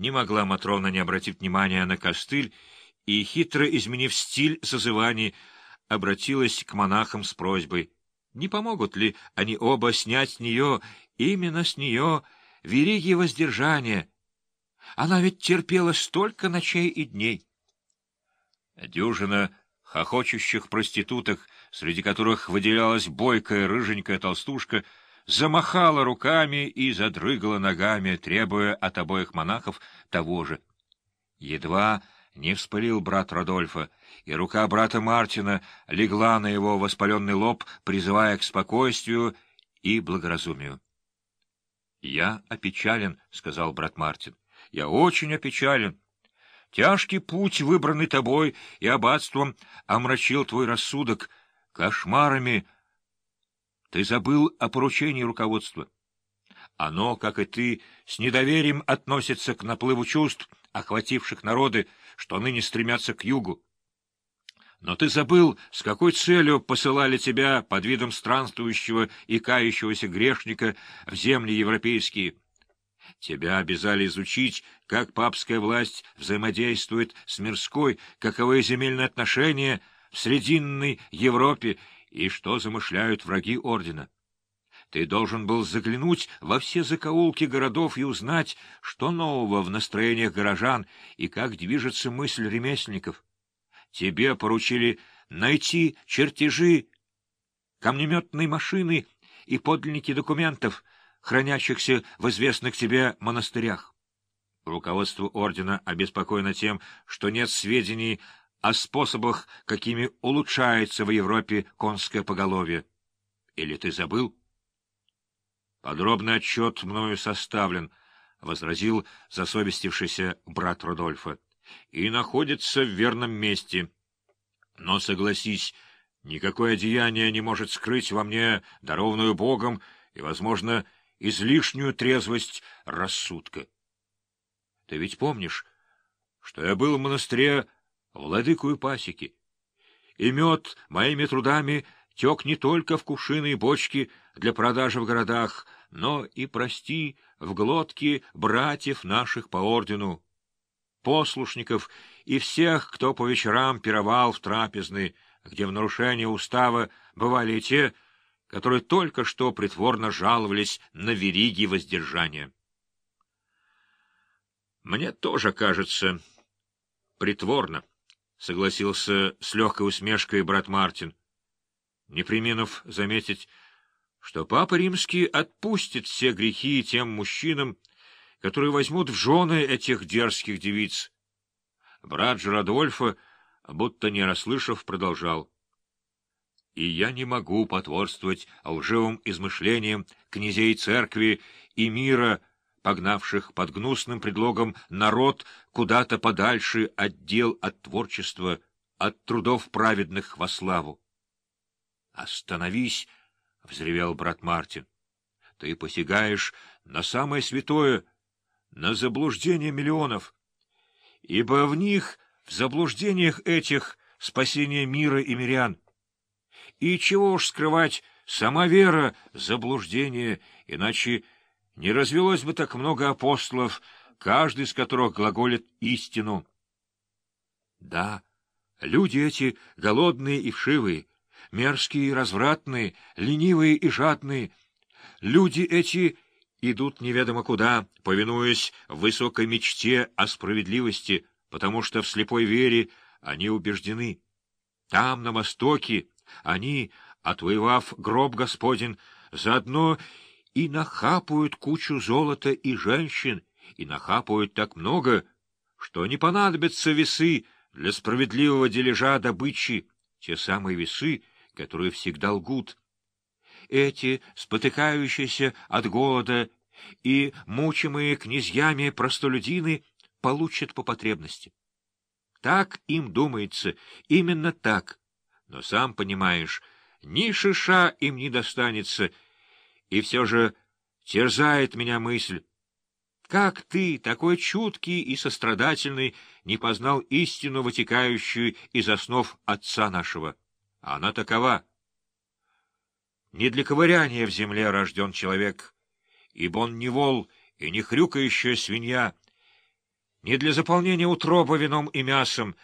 Не могла Матрона не обратить внимания на костыль и, хитро изменив стиль созываний, обратилась к монахам с просьбой, не помогут ли они оба снять с нее, именно с нее, вериги воздержания. Она ведь терпела столько ночей и дней. Дюжина хохочущих проституток, среди которых выделялась бойкая рыженькая толстушка, замахала руками и задрыгала ногами, требуя от обоих монахов того же. Едва не вспылил брат Родольфа, и рука брата Мартина легла на его воспаленный лоб, призывая к спокойствию и благоразумию. — Я опечален, — сказал брат Мартин. — Я очень опечален. Тяжкий путь, выбранный тобой и аббатством, омрачил твой рассудок кошмарами. Ты забыл о поручении руководства. Оно, как и ты, с недоверием относится к наплыву чувств, охвативших народы, что ныне стремятся к югу. Но ты забыл, с какой целью посылали тебя под видом странствующего и кающегося грешника в земли европейские. Тебя обязали изучить, как папская власть взаимодействует с мирской, каковы земельные отношения в Срединной Европе и что замышляют враги ордена. Ты должен был заглянуть во все закоулки городов и узнать, что нового в настроениях горожан и как движется мысль ремесленников. Тебе поручили найти чертежи камнеметной машины и подлинники документов, хранящихся в известных тебе монастырях. Руководство ордена обеспокоено тем, что нет сведений о способах, какими улучшается в Европе конское поголовье. Или ты забыл? — Подробный отчет мною составлен, — возразил засовестившийся брат Рудольфа, — и находится в верном месте. Но, согласись, никакое деяние не может скрыть во мне дарованную Богом и, возможно, излишнюю трезвость рассудка. Ты ведь помнишь, что я был в монастыре владыкую пасеки, и мед моими трудами тек не только в кувшины и бочки для продажи в городах, но и, прости, в глотки братьев наших по ордену, послушников и всех, кто по вечерам пировал в трапезной, где в нарушение устава бывали и те, которые только что притворно жаловались на вериги воздержания. Мне тоже кажется притворно, — согласился с легкой усмешкой брат Мартин не приминув заметить, что Папа Римский отпустит все грехи тем мужчинам, которые возьмут в жены этих дерзких девиц. Брат же Радольфа, будто не расслышав, продолжал. «И я не могу потворствовать лживым измышлениям князей церкви и мира, погнавших под гнусным предлогом народ куда-то подальше от дел, от творчества, от трудов праведных во славу. «Остановись!» — взревел брат Мартин. «Ты посягаешь на самое святое, на заблуждение миллионов, ибо в них, в заблуждениях этих, спасение мира и мирян. И чего уж скрывать, сама вера — заблуждение, иначе не развелось бы так много апостолов, каждый из которых глаголит истину. Да, люди эти голодные и вшивые, мерзкие и развратные, ленивые и жадные. Люди эти идут неведомо куда, повинуясь высокой мечте о справедливости, потому что в слепой вере они убеждены. Там, на Востоке, они, отвоевав гроб Господень, заодно и нахапают кучу золота и женщин, и нахапают так много, что не понадобятся весы для справедливого дележа добычи, те самые весы, которые всегда лгут. Эти, спотыкающиеся от голода и мучимые князьями простолюдины, получат по потребности. Так им думается, именно так. Но сам понимаешь, ни шиша им не достанется, и все же терзает меня мысль. Как ты, такой чуткий и сострадательный, не познал истину, вытекающую из основ отца нашего? Она такова. Не для ковыряния в земле рожден человек, ибо он не вол и не хрюкающая свинья, не для заполнения утроба вином и мясом,